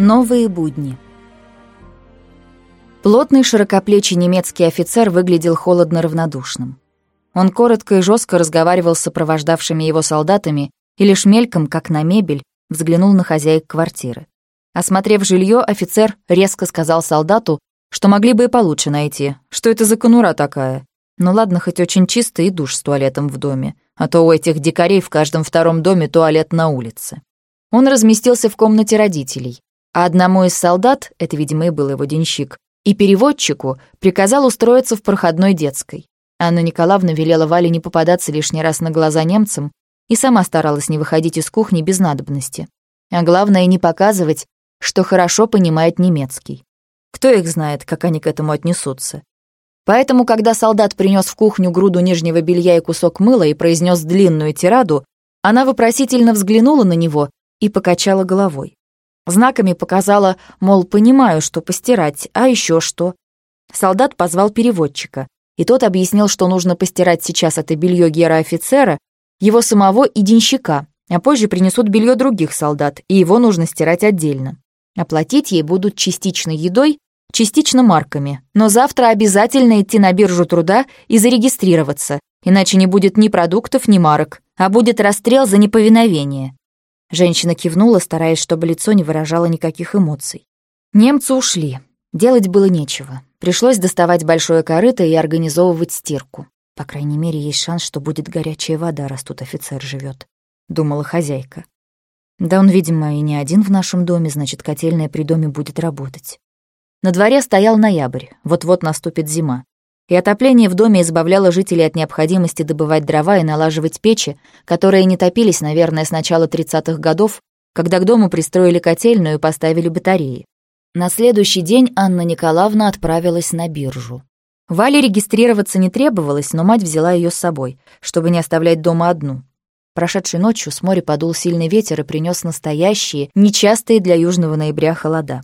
Новые будни. Плотный широкоплечий немецкий офицер выглядел холодно равнодушным. Он коротко и жестко разговаривал с сопровождавшими его солдатами и лишь мельком, как на мебель, взглянул на хозяек квартиры. Осмотрев жилье, офицер резко сказал солдату, что могли бы и получше найти. Что это за конура такая? Ну ладно, хоть очень чисто и душ с туалетом в доме, а то у этих дикарей в каждом втором доме туалет на улице. Он разместился в комнате родителей, а одному из солдат, это, видимо, и был его денщик, и переводчику приказал устроиться в проходной детской. Анна Николаевна велела Вале не попадаться лишний раз на глаза немцам и сама старалась не выходить из кухни без надобности. А главное, не показывать, что хорошо понимает немецкий. Кто их знает, как они к этому отнесутся. Поэтому, когда солдат принес в кухню груду нижнего белья и кусок мыла и произнес длинную тираду, она вопросительно взглянула на него и покачала головой. Знаками показала, мол, понимаю, что постирать, а еще что. Солдат позвал переводчика, и тот объяснил, что нужно постирать сейчас это белье гера-офицера, его самого и денщика, а позже принесут белье других солдат, и его нужно стирать отдельно. Оплатить ей будут частично едой, частично марками, но завтра обязательно идти на биржу труда и зарегистрироваться, иначе не будет ни продуктов, ни марок, а будет расстрел за неповиновение. Женщина кивнула, стараясь, чтобы лицо не выражало никаких эмоций. Немцы ушли. Делать было нечего. Пришлось доставать большое корыто и организовывать стирку. По крайней мере, есть шанс, что будет горячая вода, раз тут офицер живет, думала хозяйка. Да он, видимо, и не один в нашем доме, значит, котельная при доме будет работать. На дворе стоял ноябрь, вот-вот наступит зима и отопление в доме избавляло жителей от необходимости добывать дрова и налаживать печи, которые не топились, наверное, с начала 30-х годов, когда к дому пристроили котельную и поставили батареи. На следующий день Анна Николаевна отправилась на биржу. Вале регистрироваться не требовалось, но мать взяла ее с собой, чтобы не оставлять дома одну. Прошедшей ночью с моря подул сильный ветер и принес настоящие, нечастые для южного ноября холода.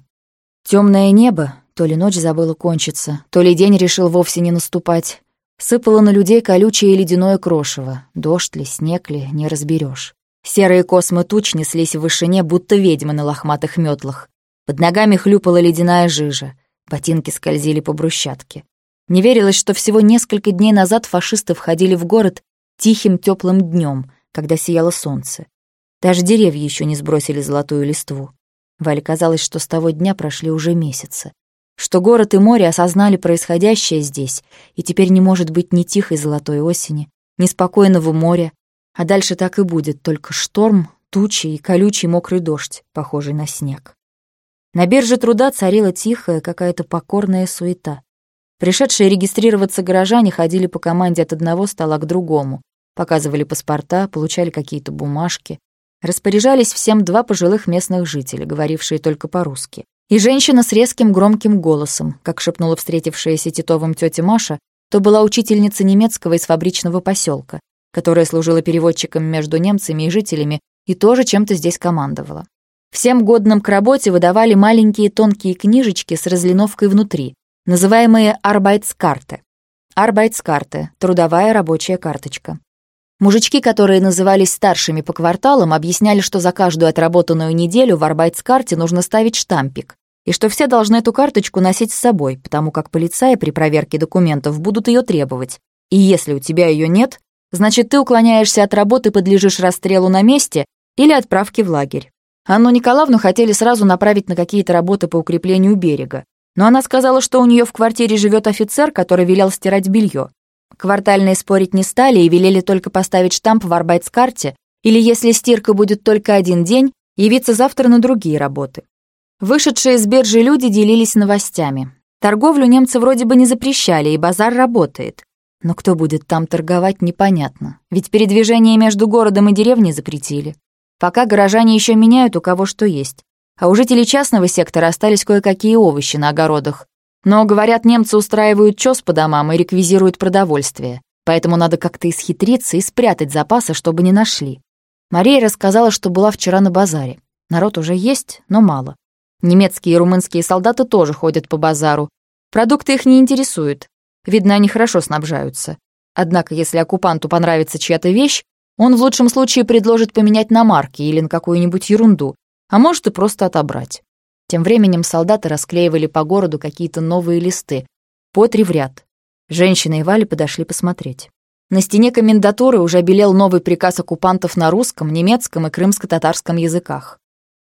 Темное небо, то ли ночь забыла кончиться, то ли день решил вовсе не наступать. Сыпало на людей колючее ледяное крошево. Дождь ли, снег ли, не разберешь. Серые космы туч неслись в вышине, будто ведьмы на лохматых метлах. Под ногами хлюпала ледяная жижа. Ботинки скользили по брусчатке. Не верилось, что всего несколько дней назад фашисты входили в город тихим теплым днем, когда сияло солнце. Даже деревья еще не сбросили золотую листву. Вале казалось, что с того дня прошли уже месяцы что город и море осознали происходящее здесь, и теперь не может быть ни тихой золотой осени, ни спокойного моря, а дальше так и будет, только шторм, тучи и колючий мокрый дождь, похожий на снег. На бирже труда царила тихая, какая-то покорная суета. Пришедшие регистрироваться горожане ходили по команде от одного стола к другому, показывали паспорта, получали какие-то бумажки. Распоряжались всем два пожилых местных жителя, говорившие только по-русски. И женщина с резким громким голосом, как шепнула встретившаяся Титовым тетя Маша, то была учительница немецкого из фабричного поселка, которая служила переводчиком между немцами и жителями и тоже чем-то здесь командовала. Всем годным к работе выдавали маленькие тонкие книжечки с разлиновкой внутри, называемые «Арбайтскарте». «Арбайтскарте» — трудовая рабочая карточка. Мужички, которые назывались старшими по кварталам, объясняли, что за каждую отработанную неделю в Арбайтскарте нужно ставить штампик, и что все должны эту карточку носить с собой, потому как полицаи при проверке документов будут ее требовать. И если у тебя ее нет, значит, ты уклоняешься от работы, подлежишь расстрелу на месте или отправке в лагерь. Анну Николаевну хотели сразу направить на какие-то работы по укреплению берега, но она сказала, что у нее в квартире живет офицер, который велел стирать белье. Квартальные спорить не стали и велели только поставить штамп в арбайтскарте или, если стирка будет только один день, явиться завтра на другие работы. Вышедшие из биржи люди делились новостями. Торговлю немцы вроде бы не запрещали, и базар работает. Но кто будет там торговать, непонятно. Ведь передвижение между городом и деревней запретили. Пока горожане еще меняют у кого что есть. А у жителей частного сектора остались кое-какие овощи на огородах, но, говорят, немцы устраивают чёс по домам и реквизируют продовольствие, поэтому надо как-то исхитриться и спрятать запасы, чтобы не нашли. Мария рассказала, что была вчера на базаре. Народ уже есть, но мало. Немецкие и румынские солдаты тоже ходят по базару. Продукты их не интересуют. Видно, они хорошо снабжаются. Однако, если оккупанту понравится чья-то вещь, он в лучшем случае предложит поменять на марки или на какую-нибудь ерунду, а может и просто отобрать. Тем временем солдаты расклеивали по городу какие-то новые листы, по три в ряд. Женщина и Валя подошли посмотреть. На стене комендатуры уже обелел новый приказ оккупантов на русском, немецком и крымско-татарском языках.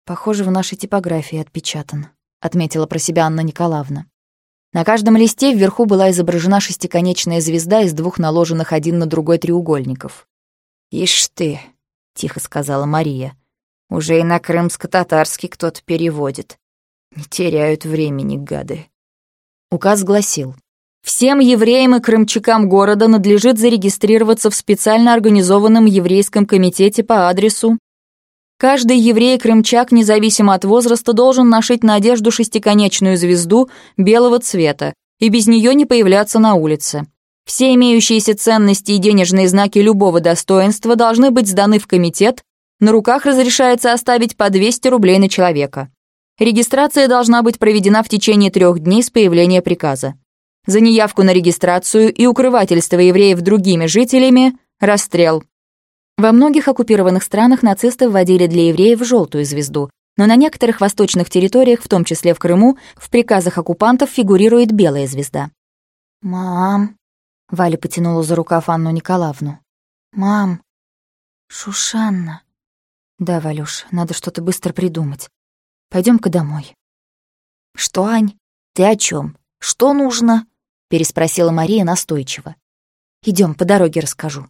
«Похоже, в нашей типографии отпечатан», — отметила про себя Анна Николаевна. На каждом листе вверху была изображена шестиконечная звезда из двух наложенных один на другой треугольников. «Ишь ты», — тихо сказала Мария, — «уже и на крымско-татарский кто-то переводит. Не теряют времени, гады». Указ гласил, «Всем евреям и крымчакам города надлежит зарегистрироваться в специально организованном еврейском комитете по адресу Каждый еврей-крымчак, независимо от возраста, должен нашить на одежду шестиконечную звезду белого цвета и без нее не появляться на улице. Все имеющиеся ценности и денежные знаки любого достоинства должны быть сданы в комитет, на руках разрешается оставить по 200 рублей на человека. Регистрация должна быть проведена в течение трех дней с появления приказа. За неявку на регистрацию и укрывательство евреев другими жителями – расстрел. Во многих оккупированных странах нацисты вводили для евреев желтую звезду, но на некоторых восточных территориях, в том числе в Крыму, в приказах оккупантов фигурирует белая звезда. «Мам!» — Валя потянула за рукав Анну Николаевну. «Мам! Шушанна!» «Да, Валюш, надо что-то быстро придумать. пойдем ка домой». «Что, Ань? Ты о чем? Что нужно?» — переспросила Мария настойчиво. Идем, по дороге расскажу».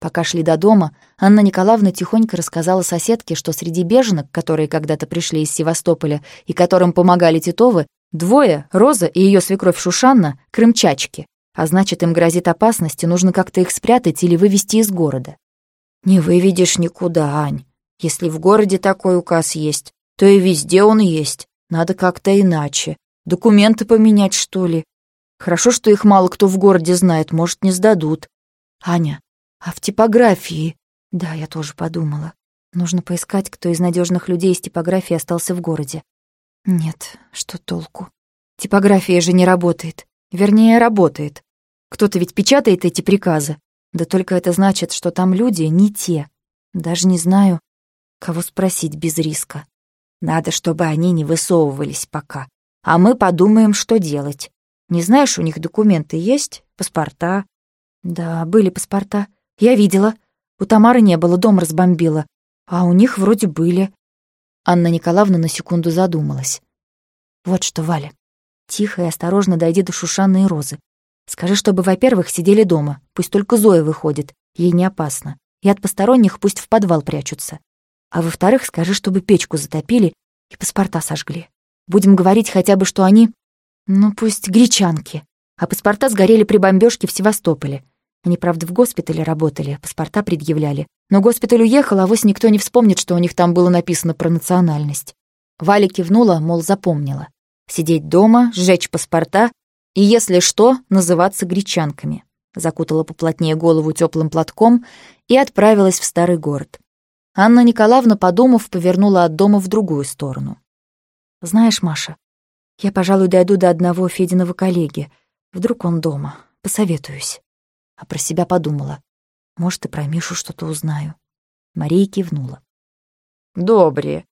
Пока шли до дома, Анна Николаевна тихонько рассказала соседке, что среди беженок, которые когда-то пришли из Севастополя и которым помогали Титовы, двое, Роза и ее свекровь Шушанна, крымчачки, а значит, им грозит опасность, и нужно как-то их спрятать или вывести из города. «Не выведешь никуда, Ань. Если в городе такой указ есть, то и везде он есть. Надо как-то иначе. Документы поменять, что ли? Хорошо, что их мало кто в городе знает, может, не сдадут. Аня, а в типографии? Да, я тоже подумала. Нужно поискать, кто из надежных людей из типографии остался в городе. Нет, что толку? Типография же не работает. Вернее, работает. Кто-то ведь печатает эти приказы. Да только это значит, что там люди не те. Даже не знаю, кого спросить без риска. Надо, чтобы они не высовывались пока. А мы подумаем, что делать. Не знаешь, у них документы есть? Паспорта? Да, были паспорта. Я видела. У Тамары не было, дом разбомбила. А у них вроде были. Анна Николаевна на секунду задумалась. Вот что, Валя. Тихо и осторожно дойди до Шушанны и Розы. Скажи, чтобы, во-первых, сидели дома. Пусть только Зоя выходит. Ей не опасно. И от посторонних пусть в подвал прячутся. А во-вторых, скажи, чтобы печку затопили и паспорта сожгли. Будем говорить хотя бы, что они... Ну, пусть гречанки. А паспорта сгорели при бомбежке в Севастополе. Они, правда, в госпитале работали, паспорта предъявляли. Но госпиталь уехал, а вось никто не вспомнит, что у них там было написано про национальность. Валя кивнула, мол, запомнила. Сидеть дома, сжечь паспорта и, если что, называться гречанками. Закутала поплотнее голову теплым платком и отправилась в старый город. Анна Николаевна, подумав, повернула от дома в другую сторону. «Знаешь, Маша, я, пожалуй, дойду до одного Фединого коллеги. Вдруг он дома. Посоветуюсь» а про себя подумала. Может, и про Мишу что-то узнаю. Мария кивнула. «Добре.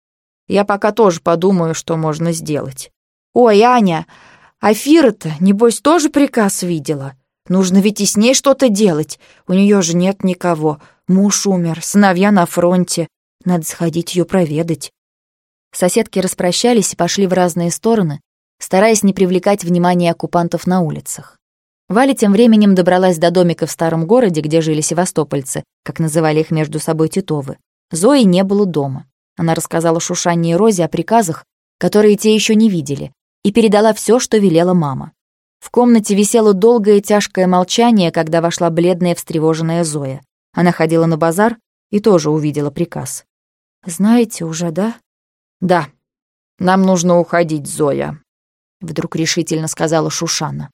Я пока тоже подумаю, что можно сделать. Ой, Аня, а Фира-то, небось, тоже приказ видела? Нужно ведь и с ней что-то делать. У нее же нет никого. Муж умер, сыновья на фронте. Надо сходить ее проведать». Соседки распрощались и пошли в разные стороны, стараясь не привлекать внимания оккупантов на улицах. Валя тем временем добралась до домика в старом городе, где жили севастопольцы, как называли их между собой Титовы. Зои не было дома. Она рассказала Шушанне и Розе о приказах, которые те еще не видели, и передала все, что велела мама. В комнате висело долгое тяжкое молчание, когда вошла бледная встревоженная Зоя. Она ходила на базар и тоже увидела приказ. «Знаете уже, да?» «Да. Нам нужно уходить, Зоя», — вдруг решительно сказала Шушана.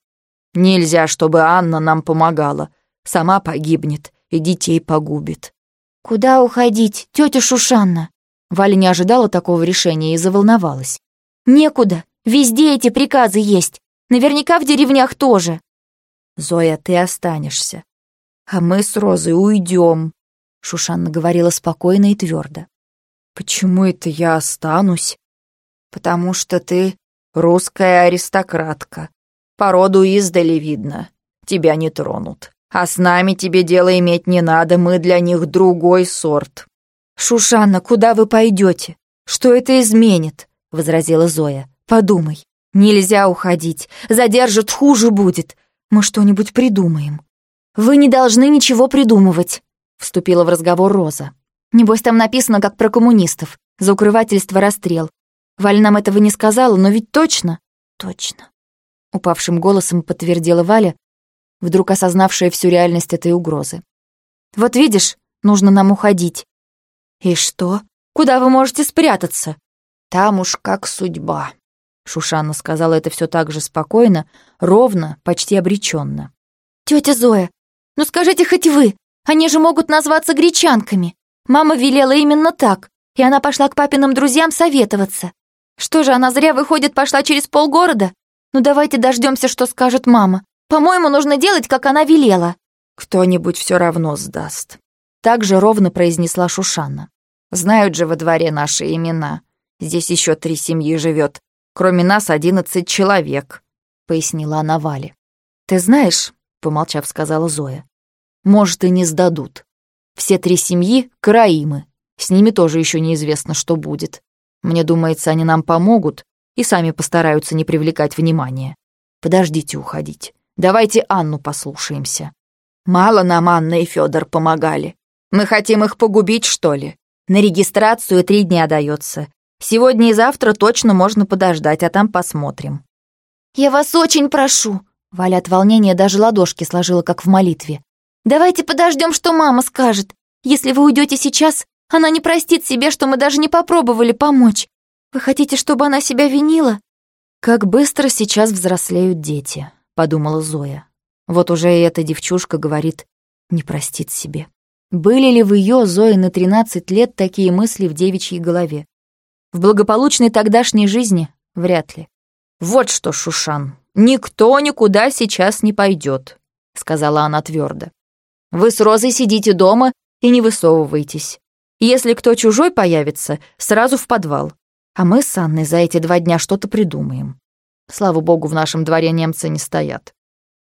Нельзя, чтобы Анна нам помогала. Сама погибнет и детей погубит. Куда уходить, тетя Шушанна? Валя не ожидала такого решения и заволновалась. Некуда, везде эти приказы есть. Наверняка в деревнях тоже. Зоя, ты останешься. А мы с Розой уйдем. Шушанна говорила спокойно и твердо. Почему это я останусь? «Потому что ты русская аристократка. По роду издали видно. Тебя не тронут. А с нами тебе дело иметь не надо, мы для них другой сорт». «Шушанна, куда вы пойдете? Что это изменит?» — возразила Зоя. «Подумай, нельзя уходить. Задержат, хуже будет. Мы что-нибудь придумаем». «Вы не должны ничего придумывать», — вступила в разговор Роза. «Небось, там написано, как про коммунистов. За укрывательство расстрел. Валь нам этого не сказала, но ведь точно?» «Точно», — упавшим голосом подтвердила Валя, вдруг осознавшая всю реальность этой угрозы. «Вот видишь, нужно нам уходить». «И что? Куда вы можете спрятаться?» «Там уж как судьба», — Шушанна сказала это все так же спокойно, ровно, почти обреченно. «Тетя Зоя, ну скажите хоть вы, они же могут назваться гречанками. Мама велела именно так, и она пошла к папиным друзьям советоваться. Что же, она зря, выходит, пошла через полгорода? Ну давайте дождемся, что скажет мама. По-моему, нужно делать, как она велела». «Кто-нибудь все равно сдаст», — так же ровно произнесла Шушанна. «Знают же во дворе наши имена. Здесь еще три семьи живет. Кроме нас одиннадцать человек», — пояснила она Вале. «Ты знаешь, помолчав, сказала Зоя. Может, и не сдадут. Все три семьи — караимы. С ними тоже еще неизвестно, что будет. Мне думается, они нам помогут и сами постараются не привлекать внимания. Подождите уходить. Давайте Анну послушаемся. Мало нам Анна и Федор помогали. Мы хотим их погубить, что ли? На регистрацию три дня дается. Сегодня и завтра точно можно подождать, а там посмотрим. «Я вас очень прошу», Валя от волнения даже ладошки сложила, как в молитве. «Давайте подождем, что мама скажет. Если вы уйдете сейчас, она не простит себе, что мы даже не попробовали помочь. Вы хотите, чтобы она себя винила?» «Как быстро сейчас взрослеют дети», — подумала Зоя. Вот уже и эта девчушка говорит «не простит себе». Были ли в ее, Зои, на 13 лет такие мысли в девичьей голове? В благополучной тогдашней жизни? Вряд ли. «Вот что, Шушан, «Никто никуда сейчас не пойдет», — сказала она твердо. «Вы с Розой сидите дома и не высовывайтесь. Если кто чужой появится, сразу в подвал. А мы с Анной за эти два дня что-то придумаем. Слава богу, в нашем дворе немцы не стоят».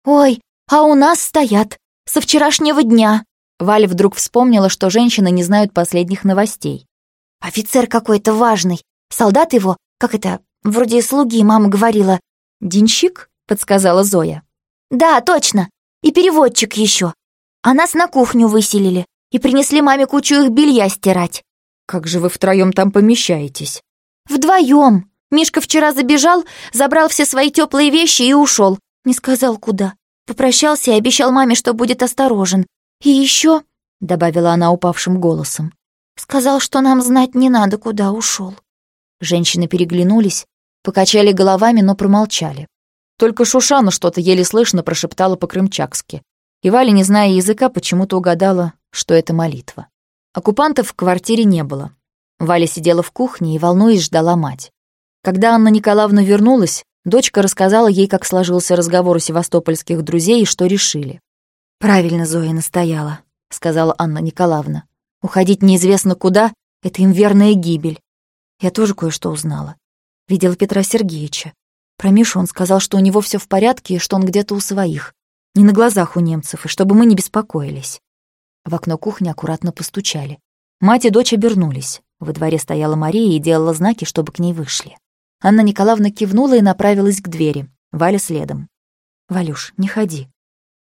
«Ой, а у нас стоят. Со вчерашнего дня». Валя вдруг вспомнила, что женщины не знают последних новостей. «Офицер какой-то важный. Солдат его, как это, вроде слуги, мама говорила, «Денщик?» — подсказала Зоя. «Да, точно. И переводчик еще. А нас на кухню выселили и принесли маме кучу их белья стирать». «Как же вы втроем там помещаетесь?» «Вдвоем. Мишка вчера забежал, забрал все свои теплые вещи и ушел. Не сказал, куда. Попрощался и обещал маме, что будет осторожен. И еще, добавила она упавшим голосом, сказал, что нам знать не надо, куда ушел. Женщины переглянулись, Покачали головами, но промолчали. Только Шушану что-то еле слышно прошептала по-крымчакски. И Валя, не зная языка, почему-то угадала, что это молитва. Оккупантов в квартире не было. Валя сидела в кухне и, волнуясь, ждала мать. Когда Анна Николаевна вернулась, дочка рассказала ей, как сложился разговор у севастопольских друзей и что решили. «Правильно Зоя настояла», — сказала Анна Николаевна. «Уходить неизвестно куда — это им верная гибель. Я тоже кое-что узнала. Видел Петра Сергеевича. Про Мишу он сказал, что у него все в порядке и что он где-то у своих. Не на глазах у немцев, и чтобы мы не беспокоились. В окно кухни аккуратно постучали. Мать и дочь обернулись. Во дворе стояла Мария и делала знаки, чтобы к ней вышли. Анна Николаевна кивнула и направилась к двери. Валя следом. «Валюш, не ходи».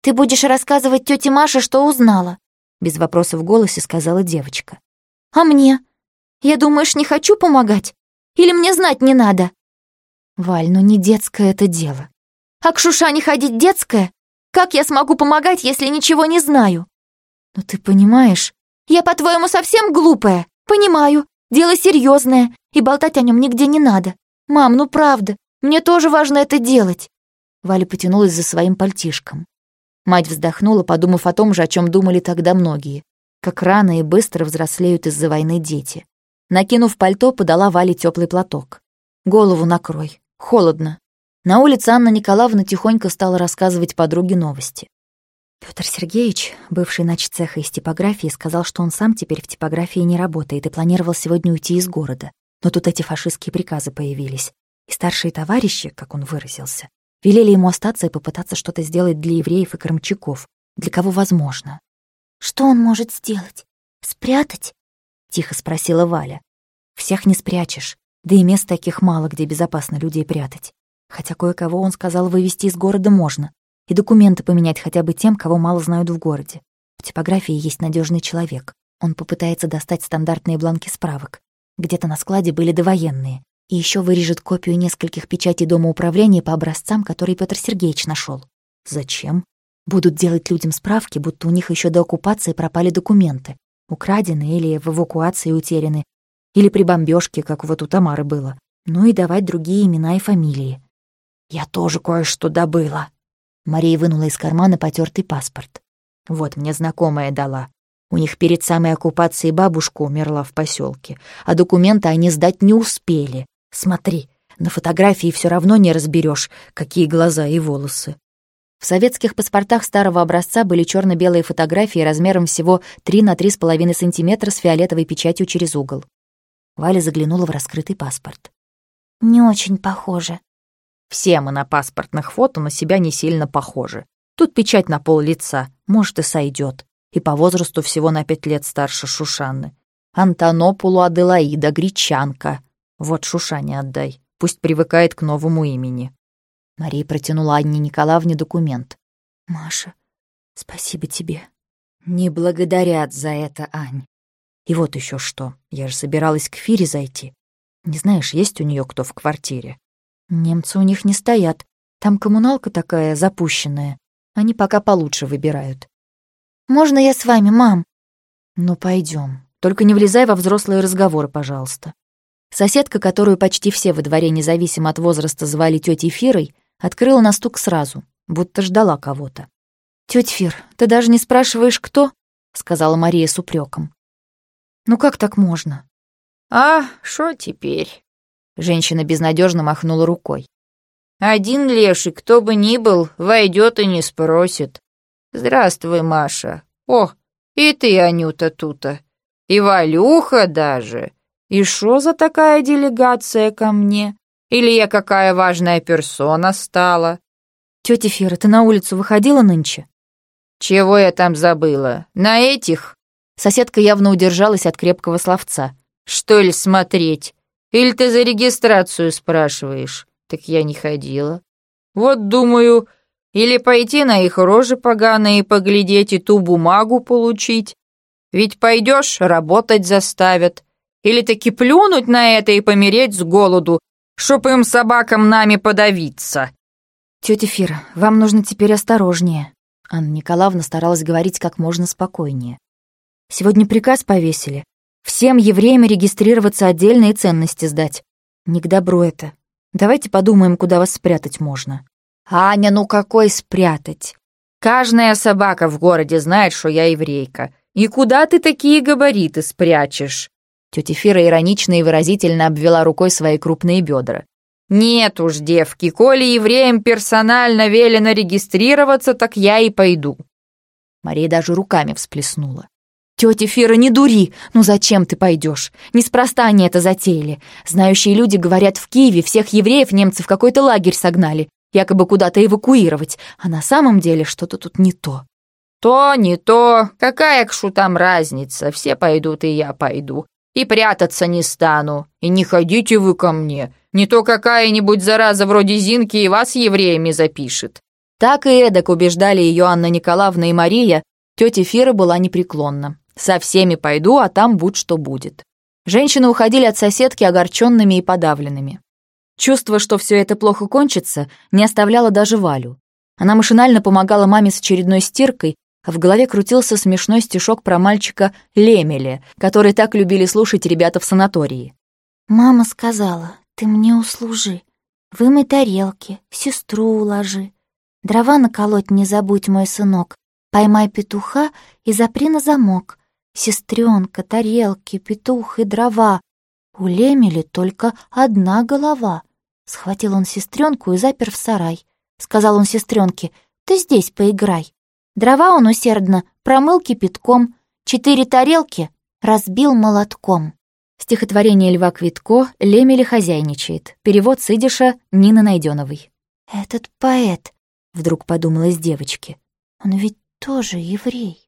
«Ты будешь рассказывать тете Маше, что узнала?» Без вопроса в голосе сказала девочка. «А мне? Я, думаешь, не хочу помогать? Или мне знать не надо?» «Валь, ну не детское это дело». «А к Шушане ходить детское? Как я смогу помогать, если ничего не знаю?» «Ну ты понимаешь...» «Я, по-твоему, совсем глупая? Понимаю. Дело серьезное, и болтать о нем нигде не надо. Мам, ну правда, мне тоже важно это делать». Валя потянулась за своим пальтишком. Мать вздохнула, подумав о том же, о чем думали тогда многие. Как рано и быстро взрослеют из-за войны дети. Накинув пальто, подала Вале теплый платок. «Голову накрой. Холодно». На улице Анна Николаевна тихонько стала рассказывать подруге новости. Петр Сергеевич, бывший начцеха из типографии, сказал, что он сам теперь в типографии не работает и планировал сегодня уйти из города. Но тут эти фашистские приказы появились. И старшие товарищи, как он выразился, велели ему остаться и попытаться что-то сделать для евреев и крымчаков, для кого возможно. «Что он может сделать? Спрятать?» — тихо спросила Валя. «Всех не спрячешь, да и мест таких мало, где безопасно людей прятать. Хотя кое-кого он сказал вывести из города можно, и документы поменять хотя бы тем, кого мало знают в городе. В типографии есть надежный человек. Он попытается достать стандартные бланки справок. Где-то на складе были довоенные. И еще вырежет копию нескольких печатей Дома управления по образцам, которые Петр Сергеевич нашел. Зачем? Будут делать людям справки, будто у них еще до оккупации пропали документы. Украдены или в эвакуации утеряны. Или при бомбежке, как вот у Тамары было. Ну и давать другие имена и фамилии. «Я тоже кое-что добыла». Мария вынула из кармана потертый паспорт. «Вот, мне знакомая дала. У них перед самой оккупацией бабушка умерла в поселке, а документы они сдать не успели. Смотри, на фотографии все равно не разберешь, какие глаза и волосы. В советских паспортах старого образца были черно белые фотографии размером всего 3 на 3,5 сантиметра с фиолетовой печатью через угол. Валя заглянула в раскрытый паспорт. «Не очень похоже». «Все мы на паспортных фото на себя не сильно похожи. Тут печать на пол лица, может, и сойдет и по возрасту всего на пять лет старше Шушанны. Антонопулу Аделаида, гречанка. Вот Шушане отдай, пусть привыкает к новому имени. Мария протянула Анне Николаевне документ. «Маша, спасибо тебе». «Не благодарят за это, Ань. И вот еще что, я же собиралась к Фире зайти. Не знаешь, есть у нее кто в квартире?» «Немцы у них не стоят. Там коммуналка такая запущенная. Они пока получше выбирают. Можно я с вами, мам?» «Ну, пойдем. Только не влезай во взрослые разговоры, пожалуйста». Соседка, которую почти все во дворе, независимо от возраста, звали тетей Фирой, открыла на стук сразу, будто ждала кого-то. «Тётя Фир, ты даже не спрашиваешь, кто?» — сказала Мария с упреком. «Ну как так можно?» «А, что теперь?» Женщина безнадежно махнула рукой. «Один леший, кто бы ни был, войдет и не спросит. «Здравствуй, Маша. О, и ты, Анюта, тута. И Валюха даже. И шо за такая делегация ко мне? Или я какая важная персона стала?» «Тётя Фера, ты на улицу выходила нынче?» «Чего я там забыла? На этих?» Соседка явно удержалась от крепкого словца. «Что ли смотреть? Или ты за регистрацию спрашиваешь?» «Так я не ходила. Вот, думаю, или пойти на их рожи поганые поглядеть и ту бумагу получить. Ведь пойдешь, работать заставят. Или таки плюнуть на это и помереть с голоду, чтоб им собакам нами подавиться. Тетя Фира, вам нужно теперь осторожнее. Анна Николаевна старалась говорить как можно спокойнее. Сегодня приказ повесили. Всем евреям регистрироваться отдельно и ценности сдать. Не к добру это. Давайте подумаем, куда вас спрятать можно. «Аня, ну какой спрятать? Каждая собака в городе знает, что я еврейка. И куда ты такие габариты спрячешь?» Тетя иронично и выразительно обвела рукой свои крупные бедра. «Нет уж, девки, коли евреям персонально велено регистрироваться, так я и пойду». Мария даже руками всплеснула. «Тетя Фира, не дури! Ну зачем ты пойдешь? Неспроста они это затеяли. Знающие люди говорят, в Киеве всех евреев немцы в какой-то лагерь согнали якобы куда-то эвакуировать, а на самом деле что-то тут не то. То, не то, какая к шутам разница, все пойдут, и я пойду. И прятаться не стану, и не ходите вы ко мне, не то какая-нибудь зараза вроде Зинки и вас евреями запишет. Так и эдак убеждали ее Анна Николаевна и Мария, тетя Фира была непреклонна. Со всеми пойду, а там будь что будет. Женщины уходили от соседки огорченными и подавленными. Чувство, что все это плохо кончится, не оставляло даже Валю. Она машинально помогала маме с очередной стиркой, в голове крутился смешной стишок про мальчика Лемеле, который так любили слушать ребята в санатории. «Мама сказала, ты мне услужи, вымой тарелки, сестру уложи. Дрова наколоть не забудь, мой сынок, поймай петуха и запри на замок. Сестренка, тарелки, петух и дрова. У Лемели только одна голова. Схватил он сестренку и запер в сарай. Сказал он сестренке, ты здесь поиграй. Дрова он усердно промыл кипятком, четыре тарелки разбил молотком. Стихотворение Льва Квитко «Лемели хозяйничает». Перевод с идиша Нины Найденовой. «Этот поэт», — вдруг подумалось девочке, — «он ведь тоже еврей».